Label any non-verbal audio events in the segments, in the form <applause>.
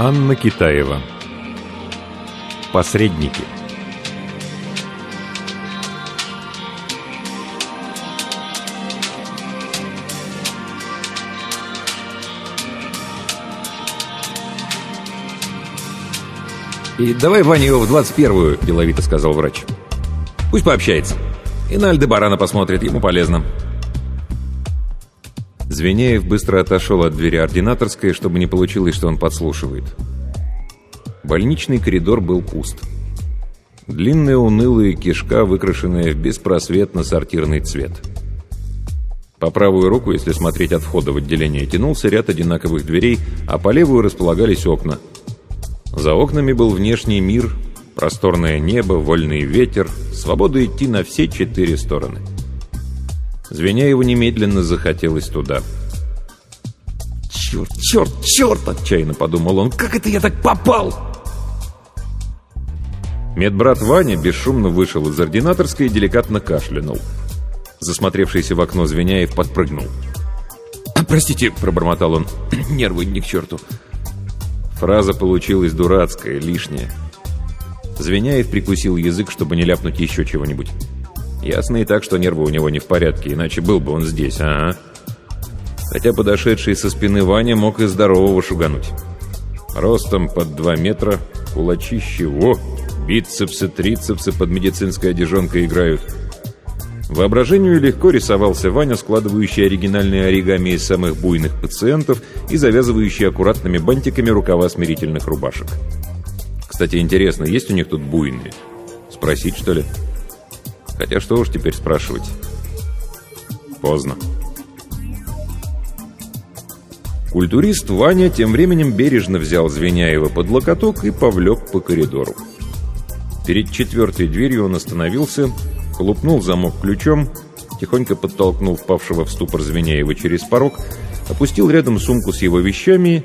Анна Китаева Посредники «И давай Ваня его в 21-ю», — деловито сказал врач. «Пусть пообщается. И на Альдебарана посмотрит, ему полезно». Звеняев быстро отошел от двери ординаторской, чтобы не получилось, что он подслушивает. Больничный коридор был пуст. Длинная унылая кишка, выкрашенная в беспросветно-сортирный цвет. По правую руку, если смотреть от входа в отделение, тянулся ряд одинаковых дверей, а по левую располагались окна. За окнами был внешний мир, просторное небо, вольный ветер, свобода идти на все четыре стороны. Звеняеву немедленно захотелось туда. «Черт, черт, черт!» — отчаянно подумал он. «Как это я так попал?» Медбрат Ваня бесшумно вышел из ординаторской и деликатно кашлянул. Засмотревшийся в окно Звеняев подпрыгнул. «Простите», — пробормотал он, <clears throat> — «нервы не к черту». Фраза получилась дурацкая, лишняя. Звеняев прикусил язык, чтобы не ляпнуть еще чего-нибудь. Ясно и так, что нервы у него не в порядке, иначе был бы он здесь, ага. Хотя подошедший со спины Ваня мог и здорового шугануть. Ростом под 2 метра, кулачище, во, бицепсы, трицепсы под медицинской одежонкой играют. Воображению легко рисовался Ваня, складывающий оригинальные оригами из самых буйных пациентов и завязывающий аккуратными бантиками рукава смирительных рубашек. Кстати, интересно, есть у них тут буйные? Спросить, что ли? Хотя что уж теперь спрашивать? Поздно. Культурист Ваня тем временем бережно взял Звеняева под локоток и повлек по коридору. Перед четвертой дверью он остановился, колупнул замок ключом, тихонько подтолкнул впавшего в ступор Звеняева через порог, опустил рядом сумку с его вещами,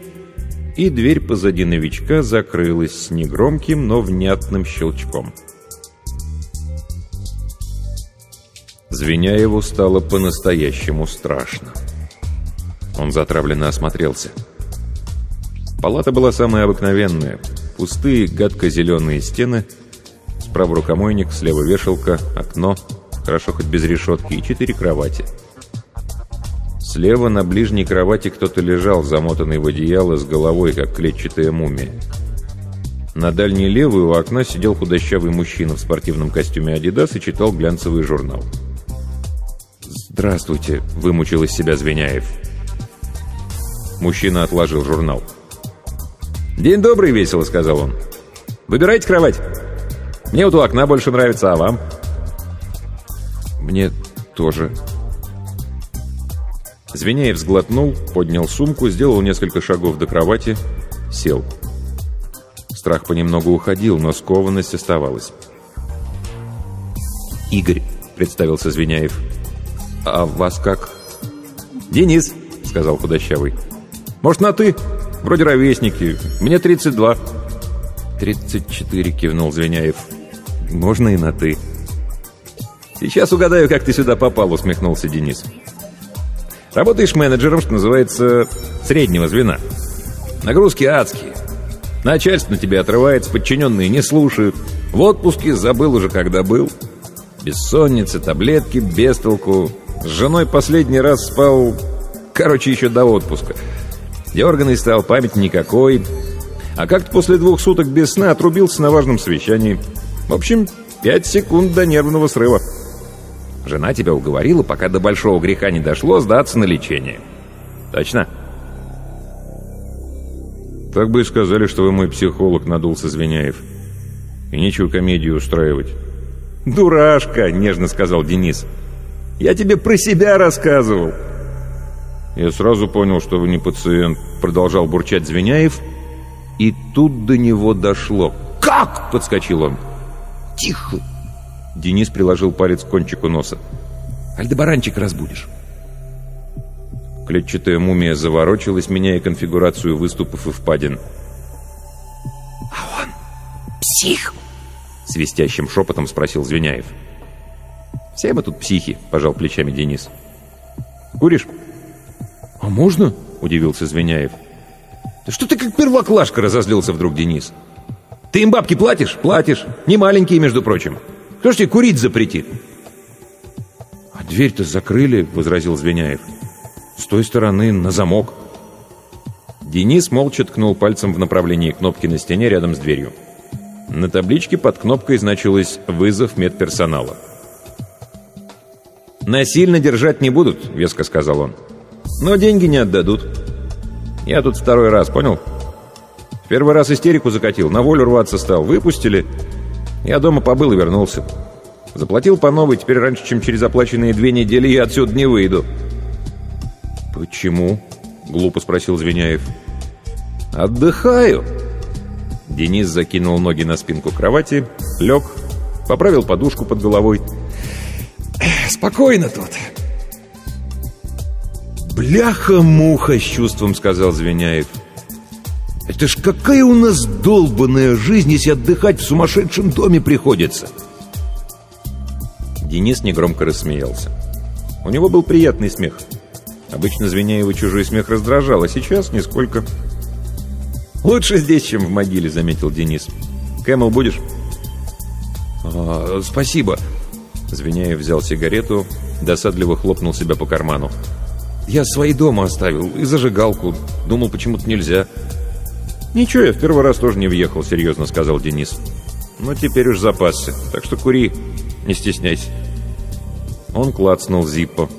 и дверь позади новичка закрылась с негромким, но внятным щелчком. Звеняеву стало по-настоящему страшно. Он затравленно осмотрелся. Палата была самая обыкновенная. Пустые, гадко-зеленые стены, справа рукомойник, слева вешалка, окно, хорошо хоть без решетки, и четыре кровати. Слева на ближней кровати кто-то лежал, замотанный в одеяло с головой, как клетчатая мумия. На дальней левой у окна сидел худощавый мужчина в спортивном костюме «Адидас» и читал глянцевый журнал. «Здравствуйте», — вымучил из себя Звеняев. Мужчина отложил журнал. «День добрый, весело», — сказал он. «Выбирайте кровать. Мне вот у окна больше нравится, а вам?» «Мне тоже». Звеняев сглотнул, поднял сумку, сделал несколько шагов до кровати, сел. Страх понемногу уходил, но скованность оставалась. «Игорь», — представился Звеняев. «А вас как?» «Денис», — сказал худощавый. «Может, на «ты»? Вроде ровесники. Мне 32». «34», — кивнул Звеняев. «Можно и на «ты». «Сейчас угадаю, как ты сюда попал», — усмехнулся Денис. «Работаешь менеджером, что называется, среднего звена. Нагрузки адские. Начальство на тебя отрывается, подчиненные не слушают. В отпуске забыл уже, когда был. Бессонница, таблетки, бестолку. С женой последний раз спал, короче, еще до отпуска. Дерганный стал, память никакой. А как-то после двух суток без сна отрубился на важном совещании. В общем, пять секунд до нервного срыва. Жена тебя уговорила, пока до большого греха не дошло, сдаться на лечение. Точно? Так бы и сказали, что вы мой психолог, надулся Звеняев. И нечего комедию устраивать. «Дурашка!» — нежно сказал Денис. «Я тебе про себя рассказывал!» «Я сразу понял, что вы не пациент», — продолжал бурчать Звеняев. И тут до него дошло. «Как?» — подскочил он. «Тихо!» Денис приложил палец к кончику носа. «Альдебаранчик разбудишь». Клетчатая мумия заворочилась, меняя конфигурацию выступов и впадин. «А он псих?» — свистящим шепотом спросил Звеняев. «Все мы тут психи», — пожал плечами Денис. «Куришь?» «А можно?» — удивился Звеняев. «Да что ты как первоклашка?» — разозлился вдруг Денис. «Ты им бабки платишь? Платишь. Не маленькие, между прочим. Кто ж тебе курить запретит?» «А дверь-то закрыли», — возразил Звеняев. «С той стороны на замок». Денис молча ткнул пальцем в направлении кнопки на стене рядом с дверью. На табличке под кнопкой значилось «Вызов медперсонала». «Насильно держать не будут», — веско сказал он. «Но деньги не отдадут. Я тут второй раз, понял? В первый раз истерику закатил, на волю рваться стал. Выпустили. Я дома побыл и вернулся. Заплатил по новой, теперь раньше, чем через оплаченные две недели, я отсюда не выйду». «Почему?» — глупо спросил Звеняев. «Отдыхаю». Денис закинул ноги на спинку кровати, лег, поправил подушку под головой. «Спокойно тут». «Бляха-муха!» — с чувством сказал Звеняев. «Это ж какая у нас долбанная жизнь, если отдыхать в сумасшедшем доме приходится!» Денис негромко рассмеялся. У него был приятный смех. Обычно Звеняева чужой смех раздражал, а сейчас нисколько. «Лучше здесь, чем в могиле», — заметил Денис. «Кэмл будешь?» а, «Спасибо». Звеняев взял сигарету, досадливо хлопнул себя по карману. «Я свои дома оставил и зажигалку. Думал, почему-то нельзя». «Ничего, я в первый раз тоже не въехал», — серьезно сказал Денис. «Но теперь уж запасся, так что кури, не стесняйся». Он клацнул Зиппо.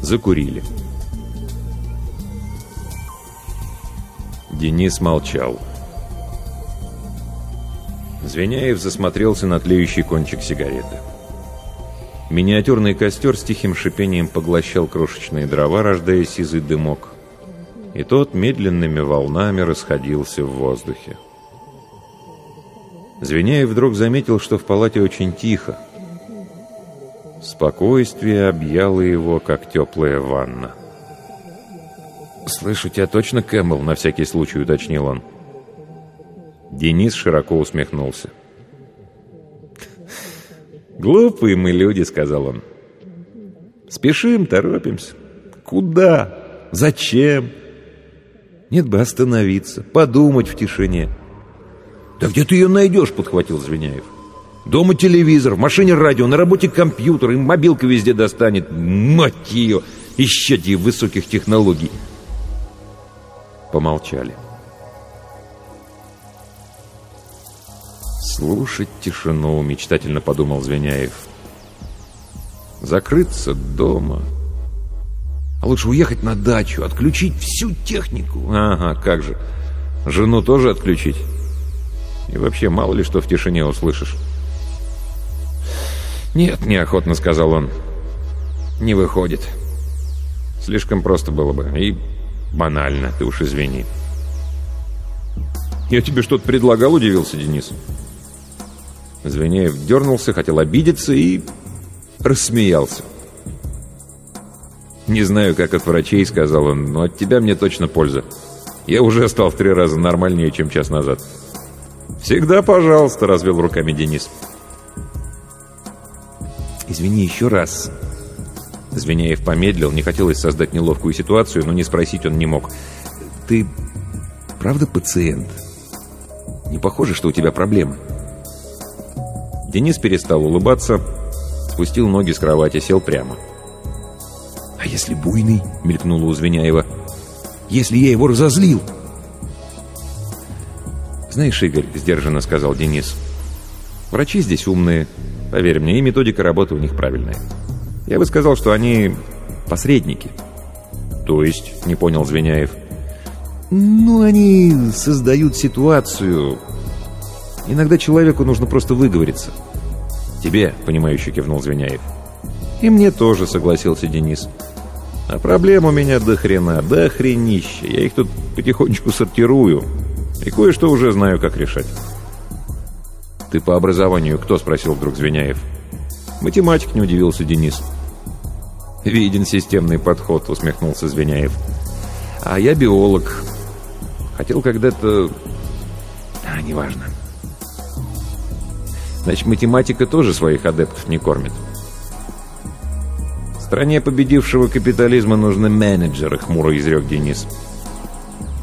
Закурили. Денис молчал. Звеняев засмотрелся на тлеющий кончик сигареты. Миниатюрный костер с тихим шипением поглощал крошечные дрова, рождая сизый дымок. И тот медленными волнами расходился в воздухе. Звеняев вдруг заметил, что в палате очень тихо. Спокойствие объяло его, как теплая ванна. «Слышь, у тебя точно Кэмл?» — на всякий случай уточнил он. Денис широко усмехнулся. «Глупые мы люди», — сказал он. «Спешим, торопимся. Куда? Зачем? Нет бы остановиться, подумать в тишине». «Да где ты ее найдешь?» — подхватил Звеняев. «Дома телевизор, в машине радио, на работе компьютер, и мобилка везде достанет. Мать ее! Ей высоких технологий!» Помолчали. «Слушать тишину», — мечтательно подумал Звеняев. «Закрыться дома». «А лучше уехать на дачу, отключить всю технику». «Ага, как же. Жену тоже отключить? И вообще, мало ли что в тишине услышишь». «Нет», — неохотно сказал он. «Не выходит». Слишком просто было бы. И банально, ты уж извини. «Я тебе что-то предлагал?» — удивился Денис. Звеняев дернулся, хотел обидеться и рассмеялся. «Не знаю, как от врачей», — сказал он, — «но от тебя мне точно польза. Я уже стал в три раза нормальнее, чем час назад». «Всегда пожалуйста», — развел руками Денис. «Извини еще раз». Звеняев помедлил, не хотелось создать неловкую ситуацию, но не спросить он не мог. «Ты правда пациент? Не похоже, что у тебя проблемы?» Денис перестал улыбаться, Спустил ноги с кровати, сел прямо. «А если буйный?» — мелькнула у Звеняева. «Если я его разозлил?» «Знаешь, Игорь», — сдержанно сказал Денис, — «врачи здесь умные, поверь мне, и методика работы у них правильная. Я бы сказал, что они посредники». «То есть?» — не понял Звеняев. «Ну, они создают ситуацию. Иногда человеку нужно просто выговориться». «Тебе», — понимающе кивнул Звеняев. «И мне тоже», — согласился Денис. «А проблем у меня до хрена, до хренища. Я их тут потихонечку сортирую. И кое-что уже знаю, как решать». «Ты по образованию кто?» — спросил вдруг Звеняев. «Математик», — не удивился Денис. «Виден системный подход», — усмехнулся Звеняев. «А я биолог. Хотел когда-то... А, неважно. Значит, математика тоже своих адептов не кормит. Стране победившего капитализма нужны менеджеры, хмуро изрек Денис.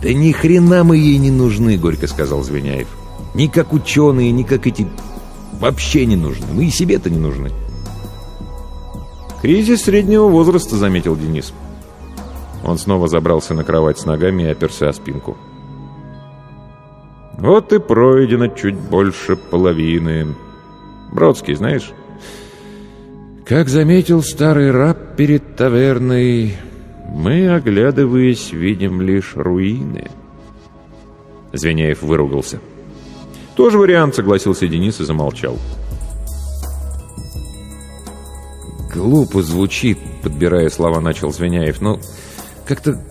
«Да ни хрена мы ей не нужны», — горько сказал Звеняев. «Ни как ученые, ни как эти... Вообще не нужны. Мы и себе-то не нужны». «Кризис среднего возраста», — заметил Денис. Он снова забрался на кровать с ногами и оперся о спинку. «Вот и пройдено чуть больше половины. Бродский, знаешь?» Как заметил старый раб перед таверной, мы, оглядываясь, видим лишь руины. Звеняев выругался. «Тоже вариант», — согласился Денис и замолчал. «Глупо звучит», — подбирая слова, начал Звеняев, «но как-то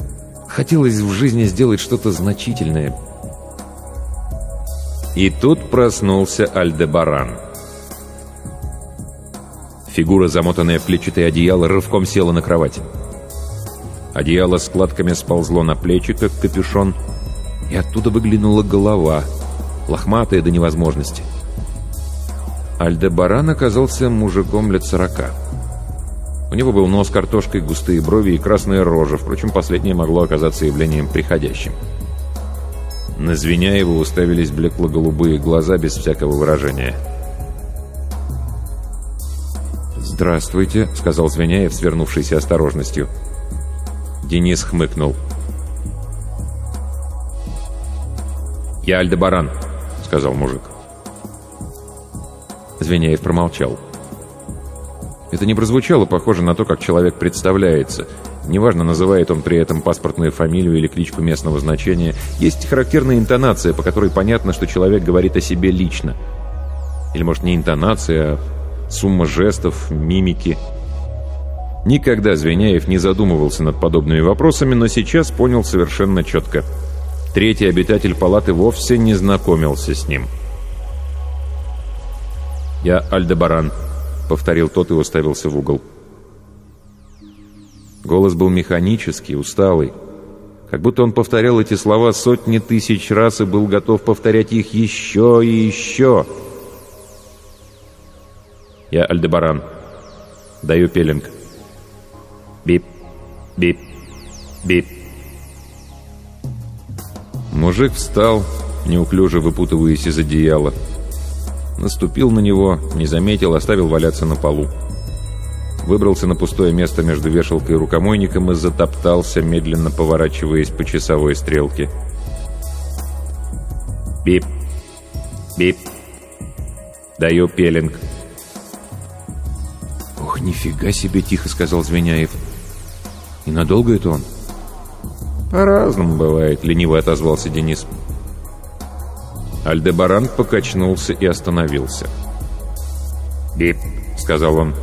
хотелось в жизни сделать что-то значительное». И тут проснулся Альдебаран. Фигура, замотанная в клетчатое одеяло, рывком села на кровати. Одеяло складками сползло на плечи, как капюшон, и оттуда выглянула голова, лохматая до невозможности. Альдебаран оказался мужиком лет сорока. У него был нос картошкой, густые брови и красная рожа, впрочем, последнее могло оказаться явлением приходящим. На Звеняева уставились блекло-голубые глаза без всякого выражения – «Здравствуйте», — сказал Звеняев, свернувшийся осторожностью. Денис хмыкнул. «Я Альдебаран», — сказал мужик. Звеняев промолчал. Это не прозвучало похоже на то, как человек представляется. Неважно, называет он при этом паспортную фамилию или кличку местного значения. Есть характерная интонация, по которой понятно, что человек говорит о себе лично. Или, может, не интонация, а сумма жестов, мимики. Никогда Звеняев не задумывался над подобными вопросами, но сейчас понял совершенно четко. Третий обитатель палаты вовсе не знакомился с ним. «Я Альдебаран», — повторил тот и уставился в угол. Голос был механический, усталый. Как будто он повторял эти слова сотни тысяч раз и был готов повторять их еще и еще. Я Альдебаран. Даю пеленг. Бип, бип, бип. Мужик встал, неуклюже выпутываясь из одеяла. Наступил на него, не заметил, оставил валяться на полу. Выбрался на пустое место между вешалкой и рукомойником и затоптался, медленно поворачиваясь по часовой стрелке. Бип, бип. Даю пеленг. «Ох, нифига себе!» — тихо сказал Звеняев. «И надолго это он?» «По-разному бывает», — лениво отозвался Денис. Альдебаран покачнулся и остановился. «Бип», — сказал он.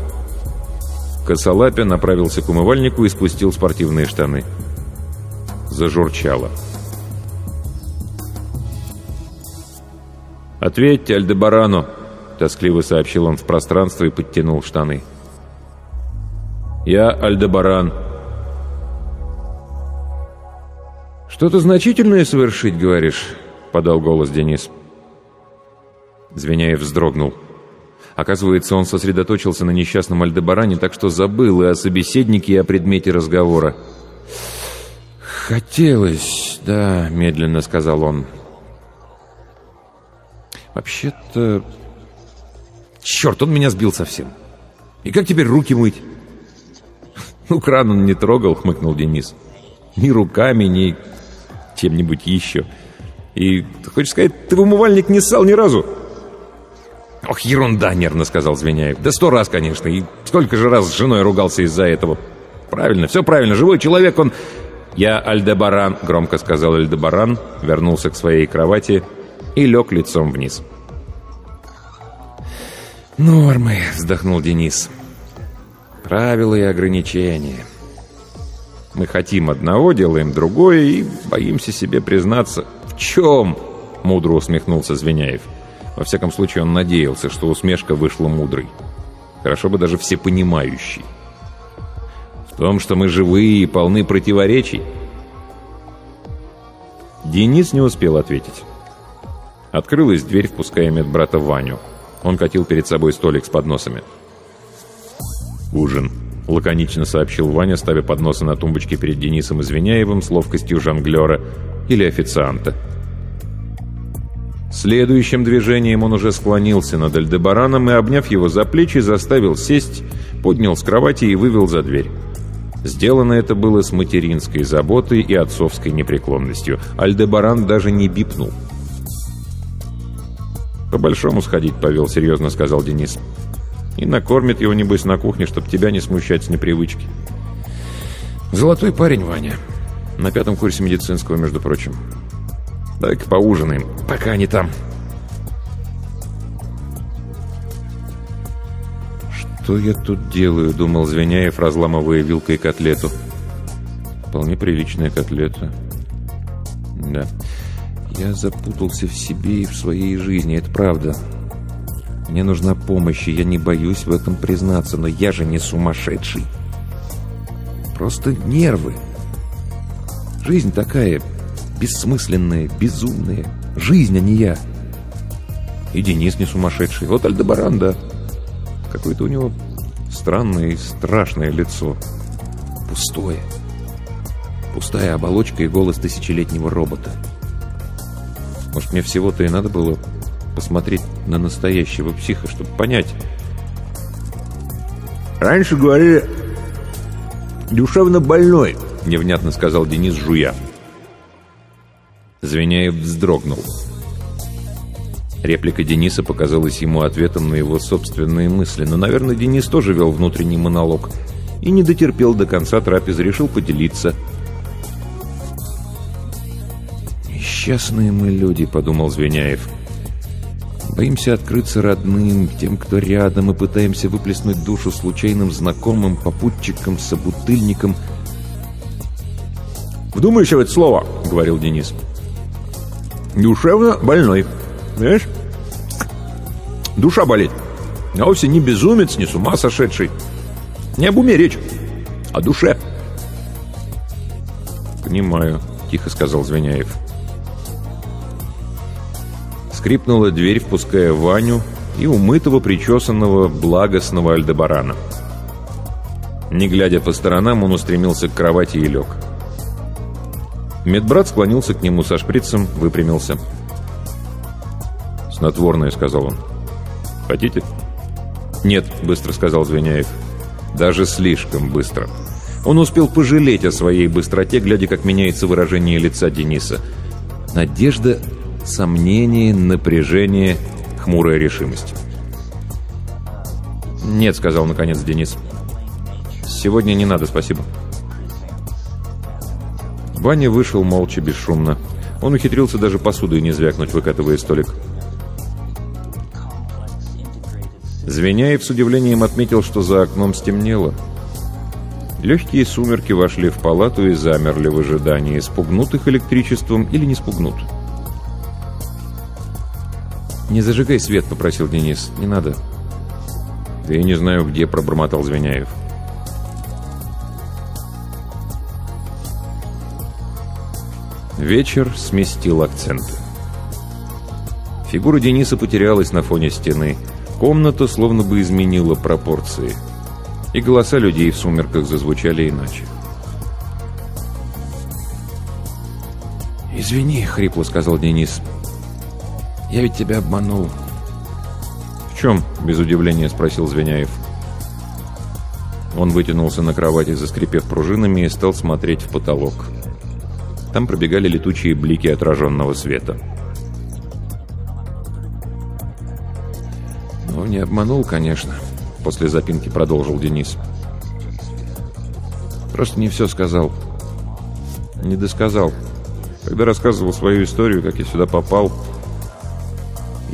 Косолапя направился к умывальнику и спустил спортивные штаны. Зажурчало. «Ответьте Альдебарану», — тоскливо сообщил он в пространство и подтянул штаны. «Бип». Я Альдебаран. «Что-то значительное совершить, говоришь?» — подал голос Денис. Звеняев вздрогнул. Оказывается, он сосредоточился на несчастном Альдебаране, так что забыл и о собеседнике, и о предмете разговора. «Хотелось, да», — медленно сказал он. «Вообще-то...» «Черт, он меня сбил совсем!» И как теперь руки мыть?» «Ну, кран он не трогал», — хмыкнул Денис. «Ни руками, ни чем-нибудь еще. И, хочешь сказать, ты в умывальник не ссал ни разу?» «Ох, ерунда!» — нервно сказал Звеняев. «Да сто раз, конечно. И сколько же раз с женой ругался из-за этого. Правильно, все правильно. Живой человек, он...» «Я Альдебаран», — громко сказал Альдебаран, вернулся к своей кровати и лег лицом вниз. «Нормы», — вздохнул Денис. «Правила и ограничения. Мы хотим одного, делаем другое и боимся себе признаться. В чем?» — мудро усмехнулся Звеняев. Во всяком случае, он надеялся, что усмешка вышла мудрой. Хорошо бы даже всепонимающей. В том, что мы живые и полны противоречий. Денис не успел ответить. Открылась дверь, впуская медбрата Ваню. Он катил перед собой столик с подносами. «Ужин», — лаконично сообщил Ваня, ставя подносы на тумбочке перед Денисом Извиняевым с ловкостью жонглера или официанта. Следующим движением он уже склонился над Альдебараном и, обняв его за плечи, заставил сесть, поднял с кровати и вывел за дверь. Сделано это было с материнской заботой и отцовской непреклонностью. Альдебаран даже не бипнул. «По-большому сходить повел», — серьезно сказал Денис. «И накормит его, небось, на кухне, чтобы тебя не смущать с непривычки». «Золотой парень, Ваня. На пятом курсе медицинского, между прочим. Давай-ка поужинаем, пока они там». «Что я тут делаю?» — думал Звеняев, разламывая вилкой котлету. «Вполне приличная котлета». «Да, я запутался в себе и в своей жизни, это правда. Мне нужна помощь, и я не боюсь в этом признаться, но я же не сумасшедший. Просто нервы. Жизнь такая бессмысленная, безумная. Жизнь, а не я. И Денис не сумасшедший. Вот Альдебаран, да». Какое-то у него странное и страшное лицо. Пустое. Пустая оболочка и голос тысячелетнего робота. Может, мне всего-то и надо было посмотреть на настоящего психа, чтобы понять. «Раньше говорили, душевно больной», — невнятно сказал Денис, жуя. Звеняев вздрогнул. Реплика Дениса показалась ему ответом на его собственные мысли, но, наверное, Денис тоже вел внутренний монолог и не дотерпел до конца трапезы, решил поделиться. «Несчастные мы люди», — подумал Звеняев. «Боимся открыться родным, тем, кто рядом, и пытаемся выплеснуть душу случайным знакомым, попутчикам, собутыльникам». «Вдумайся в это слово», — говорил Денис. «Душевно больной». Знаешь? Душа болит. А вовсе не безумец, не с ума сошедший. Не об уме речь, о душе. «Понимаю», — тихо сказал Звеняев. Скрипнула дверь, впуская Ваню и умытого, причесанного, благостного Альдебарана. Не глядя по сторонам, он устремился к кровати и лег. Медбрат склонился к нему со шприцем, выпрямился. «Снотворное», — сказал он. «Хотите?» «Нет», — быстро сказал Звеняев. «Даже слишком быстро». Он успел пожалеть о своей быстроте, глядя, как меняется выражение лица Дениса. Надежда, сомнение, напряжение, хмурая решимость. «Нет», — сказал наконец Денис. «Сегодня не надо, спасибо». Ваня вышел молча, бесшумно. Он ухитрился даже посудой не звякнуть, выкатывая столик. Звеняев с удивлением отметил, что за окном стемнело. Легкие сумерки вошли в палату и замерли в ожидании, спугнут их электричеством или не спугнут. «Не зажигай свет», — попросил Денис. «Не надо». «Да я не знаю, где», — пробормотал Звеняев. Вечер сместил акценты. Фигура Дениса потерялась на фоне стены — Комната словно бы изменила пропорции, и голоса людей в сумерках зазвучали иначе. «Извини», — хрипло сказал Денис. «Я ведь тебя обманул». «В чем?» — без удивления спросил Звеняев. Он вытянулся на кровати, заскрипев пружинами, и стал смотреть в потолок. Там пробегали летучие блики отраженного света. «Ну, не обманул, конечно», — после запинки продолжил Денис. «Просто не все сказал. Не досказал. Когда рассказывал свою историю, как я сюда попал,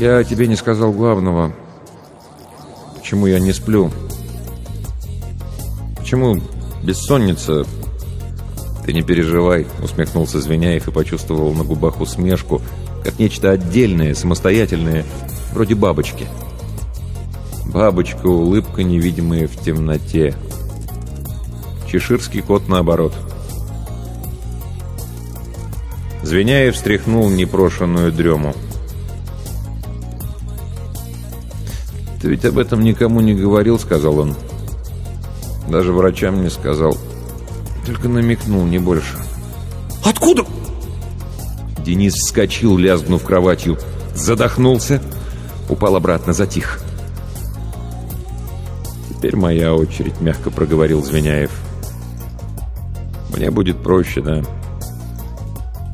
я тебе не сказал главного. Почему я не сплю?» Почему бессонница? Ты не переживай, усмехнулся Звеняев и почувствовал на губах усмешку, как нечто отдельное, самостоятельное, вроде бабочки. Бабочка, улыбка, невидимая в темноте. Чеширский кот наоборот. Звеняев встряхнул непрошенную дрему. «Ты ведь об этом никому не говорил», — сказал он. Даже врачам не сказал. Только намекнул, не больше. «Откуда?» Денис вскочил, лязгнув кроватью. Задохнулся, упал обратно, затих. «Теперь моя очередь», — мягко проговорил Звеняев. «Мне будет проще, да.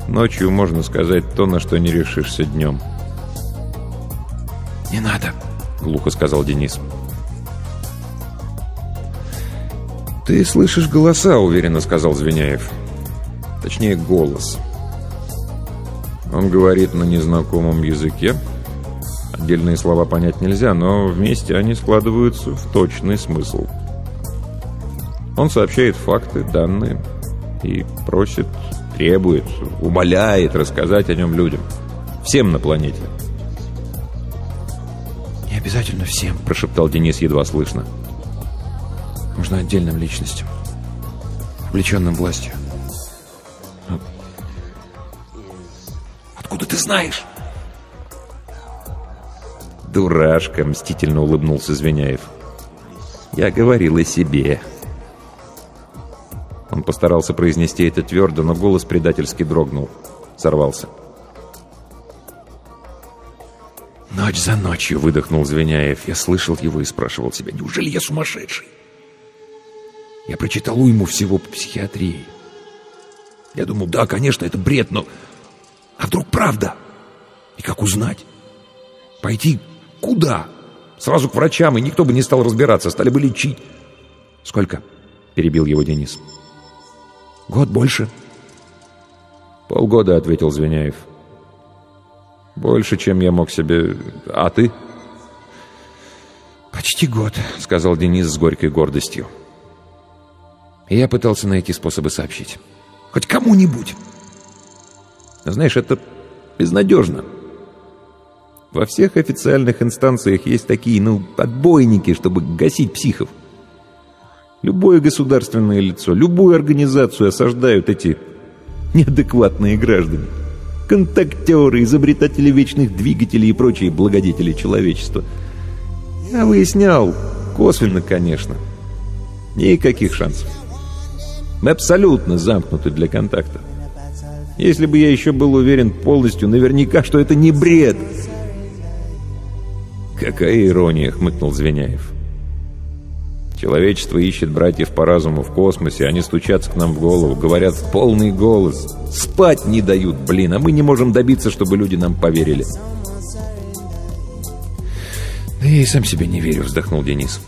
Ночью можно сказать то, на что не решишься днем». «Не надо», — глухо сказал Денис. «Ты слышишь голоса», — уверенно сказал Звеняев. Точнее, голос. Он говорит на незнакомом языке. Отдельные слова понять нельзя, но вместе они складываются в точный смысл. Он сообщает факты, данные и просит, требует, умоляет рассказать о нем людям. Всем на планете. «Не обязательно всем», — прошептал Денис едва слышно. Нужно отдельным личностям, увлеченным властью. Откуда ты знаешь? Дурашка, мстительно улыбнулся Звеняев. Я говорил о себе. Он постарался произнести это твердо, но голос предательски дрогнул. Сорвался. «Ночь за ночью», — выдохнул Звеняев. Я слышал его и спрашивал себя, «Неужели я сумасшедший?» Я прочитал уйму всего по психиатрии. Я думал, да, конечно, это бред, но... А вдруг правда? И как узнать? Пойти куда? Сразу к врачам, и никто бы не стал разбираться, стали бы лечить. Сколько? Перебил его Денис. Год больше? Полгода, ответил Звеняев. Больше, чем я мог себе... А ты? Почти год, сказал Денис с горькой гордостью. И я пытался найти способы сообщить. Хоть кому-нибудь. Знаешь, это безнадежно. Во всех официальных инстанциях есть такие, ну, отбойники, чтобы гасить психов. Любое государственное лицо, любую организацию осаждают эти неадекватные граждане. Контактеры, изобретатели вечных двигателей и прочие благодетели человечества. Я выяснял, косвенно, конечно. Никаких шансов. Мы абсолютно замкнуты для контакта. Если бы я еще был уверен полностью, наверняка, что это не бред. Какая ирония, хмыкнул Звеняев. Человечество ищет братьев по разуму в космосе, они стучатся к нам в голову, говорят в полный голос. Спать не дают, блин, а мы не можем добиться, чтобы люди нам поверили. «Да я и сам себе не верю», — вздохнул Денис.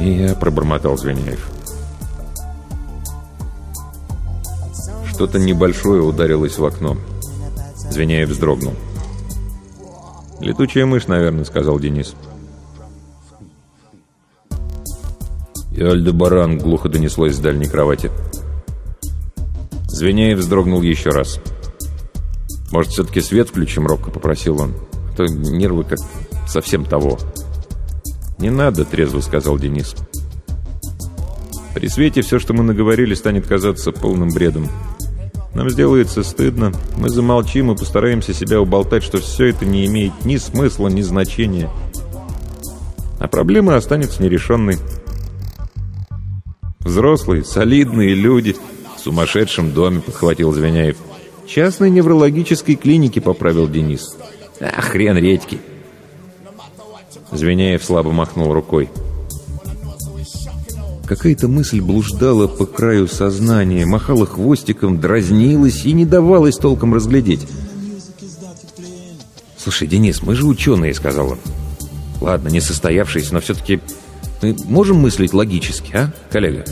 «И я», — пробормотал Звеняев. Что-то небольшое ударилось в окно. Звеняев вздрогнул. «Летучая мышь, наверное», — сказал Денис. И Альдебаран глухо донеслось с дальней кровати. Звеняев вздрогнул еще раз. «Может, все-таки свет включим?» — робко попросил он. «А то нервы как совсем того». «Не надо», — трезво сказал Денис. «При свете все, что мы наговорили, станет казаться полным бредом. Нам сделается стыдно, мы замолчим и постараемся себя уболтать, что все это не имеет ни смысла, ни значения. А проблема останется нерешенной. Взрослые, солидные люди в сумасшедшем доме, подхватил Звеняев. Частной неврологической клинике, поправил Денис. А, хрен редьки. Звеняев слабо махнул рукой. Какая-то мысль блуждала по краю сознания, махала хвостиком, дразнилась и не давалась толком разглядеть. «Слушай, Денис, мы же ученые», — сказал он. «Ладно, не состоявшиеся, но все-таки мы можем мыслить логически, а, коллега?»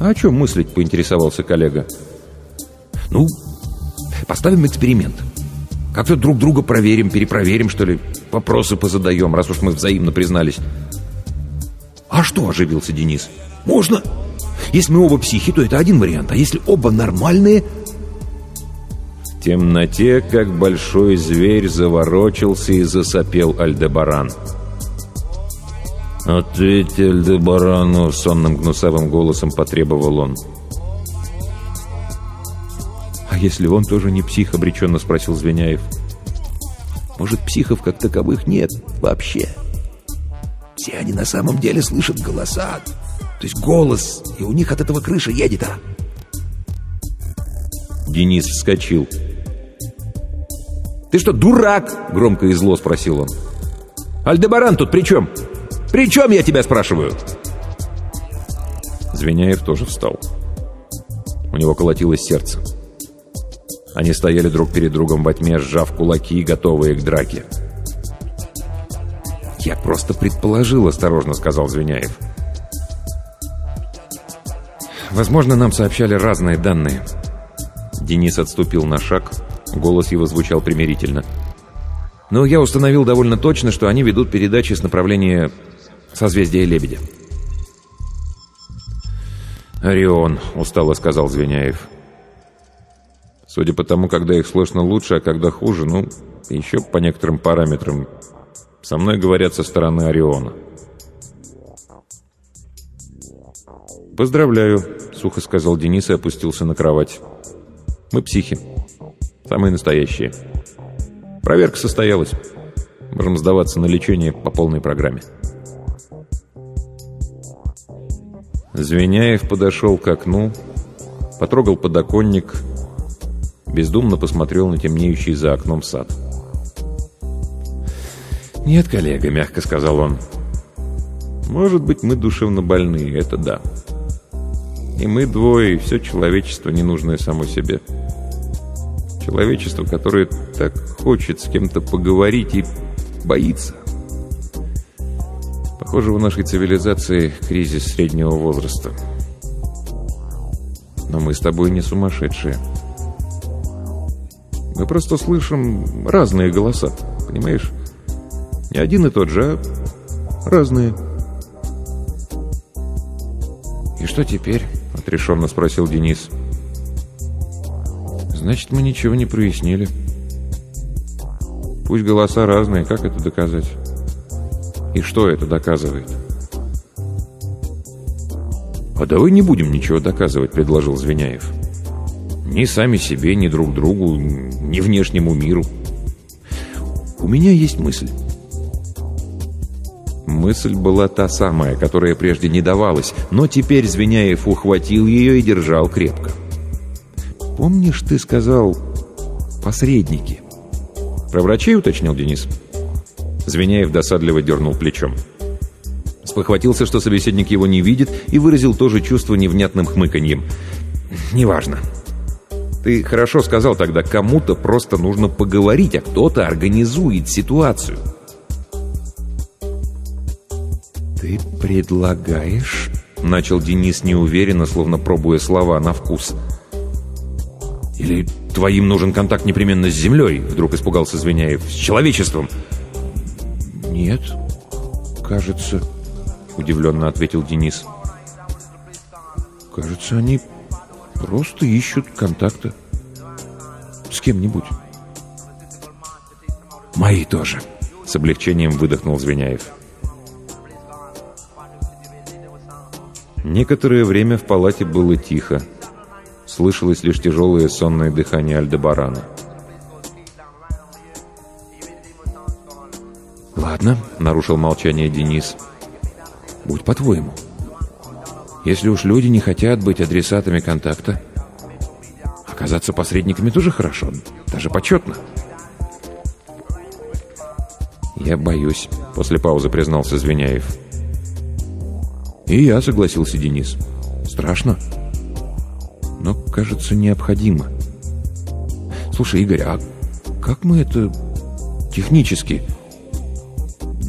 «А о чем мыслить?» — поинтересовался коллега. «Ну, поставим эксперимент. Как-то друг друга проверим, перепроверим, что ли. Вопросы позадаем, раз уж мы взаимно признались». «А что?» — оживился Денис. «Можно. Если мы оба психи, то это один вариант. А если оба нормальные...» В темноте, как большой зверь, заворочился и засопел Альдебаран. «Ответь Альдебарану!» — сонным гнусавым голосом потребовал он. «А если он тоже не псих?» — обреченно спросил Звеняев. «Может, психов как таковых нет вообще?» Все они на самом деле слышат голоса. То есть голос, и у них от этого крыша едет, а? Денис вскочил. «Ты что, дурак?» — громко и зло спросил он. «Альдебаран тут при чем? При чем, я тебя спрашиваю?» Звеняев тоже встал. У него колотилось сердце. Они стояли друг перед другом во тьме, сжав кулаки, готовые к драке. «Я просто предположил», — осторожно сказал Звеняев. «Возможно, нам сообщали разные данные». Денис отступил на шаг, голос его звучал примирительно. «Но я установил довольно точно, что они ведут передачи с направления созвездия Лебедя». «Орион», — устало сказал Звеняев. «Судя по тому, когда их слышно лучше, а когда хуже, ну, еще по некоторым параметрам со мной говорят со стороны Ориона. «Поздравляю», — сухо сказал Денис и опустился на кровать. «Мы психи. Самые настоящие. Проверка состоялась. Можем сдаваться на лечение по полной программе». Звеняев подошел к окну, потрогал подоконник, бездумно посмотрел на темнеющий за окном сад. «Нет, коллега», — мягко сказал он. «Может быть, мы душевно больные, это да. И мы двое, и все человечество, ненужное само себе. Человечество, которое так хочет с кем-то поговорить и боится. Похоже, в нашей цивилизации кризис среднего возраста. Но мы с тобой не сумасшедшие. Мы просто слышим разные голоса, понимаешь?» Не один и тот же, а разные. «И что теперь?» — отрешенно спросил Денис. «Значит, мы ничего не прояснили. Пусть голоса разные, как это доказать? И что это доказывает?» «А давай не будем ничего доказывать», — предложил Звеняев. «Ни сами себе, ни друг другу, ни внешнему миру. У меня есть мысль». Мысль была та самая, которая прежде не давалась, но теперь Звеняев ухватил ее и держал крепко. «Помнишь, ты сказал «посредники»?» «Про врачей?» — уточнил Денис. Звеняев досадливо дернул плечом. Спохватился, что собеседник его не видит, и выразил тоже чувство невнятным хмыканьем. «Неважно. Ты хорошо сказал тогда, кому-то просто нужно поговорить, а кто-то организует ситуацию». «Ты предлагаешь?» — начал Денис неуверенно, словно пробуя слова на вкус. «Или твоим нужен контакт непременно с землей?» — вдруг испугался Звеняев. «С человечеством?» «Нет, кажется...» — удивленно ответил Денис. «Кажется, они просто ищут контакта с кем-нибудь». «Мои тоже», — с облегчением выдохнул Звеняев. Некоторое время в палате было тихо. Слышалось лишь тяжелое сонное дыхание Альдебарана. «Ладно», — нарушил молчание Денис. «Будь по-твоему. Если уж люди не хотят быть адресатами контакта, оказаться посредниками тоже хорошо, даже почетно». «Я боюсь», — после паузы признался Звеняев. «И я», — согласился Денис. «Страшно, но, кажется, необходимо». «Слушай, Игорь, а как мы это технически?»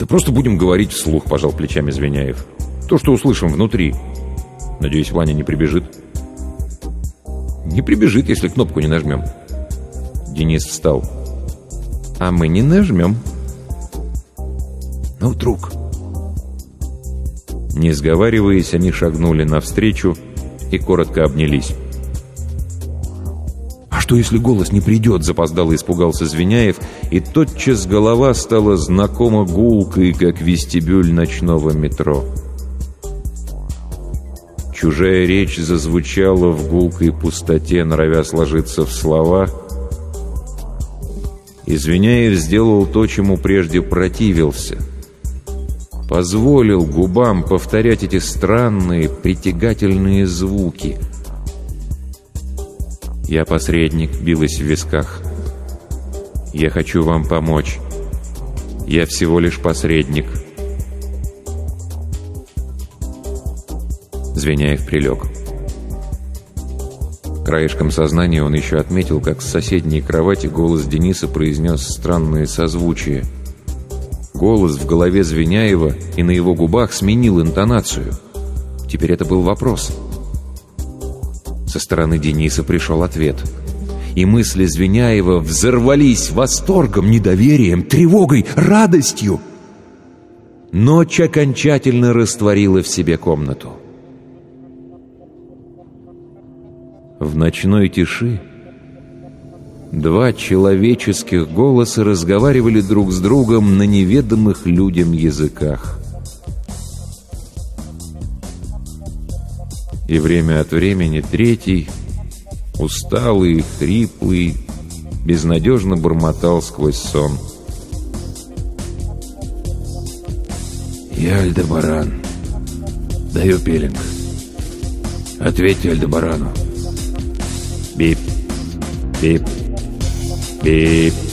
«Да просто будем говорить вслух», — пожал плечами Звеняев. «То, что услышим внутри. Надеюсь, Ваня не прибежит». «Не прибежит, если кнопку не нажмем». Денис встал. «А мы не нажмем». «Ну, вдруг...» Не сговариваясь, они шагнули навстречу и коротко обнялись. «А что, если голос не придет?» — запоздало испугался Звеняев, и тотчас голова стала знакомо гулкой, как вестибюль ночного метро. Чужая речь зазвучала в гулкой пустоте, норовя сложиться в слова. Извиняев сделал то, чему прежде противился — позволил губам повторять эти странные, притягательные звуки. «Я посредник», — билась в висках. «Я хочу вам помочь. Я всего лишь посредник». Звеняев прилег. Краешком сознания он еще отметил, как с соседней кровати голос Дениса произнес странные созвучия — Голос в голове Звеняева и на его губах сменил интонацию. Теперь это был вопрос. Со стороны Дениса пришел ответ. И мысли Звеняева взорвались восторгом, недоверием, тревогой, радостью. Ночь окончательно растворила в себе комнату. В ночной тиши Два человеческих голоса разговаривали друг с другом на неведомых людям языках. И время от времени третий, усталый, хриплый, безнадежно бормотал сквозь сон. «Я Альдебаран. Даю пилинг. Ответьте Альдебарану. Бип, бип». Beep.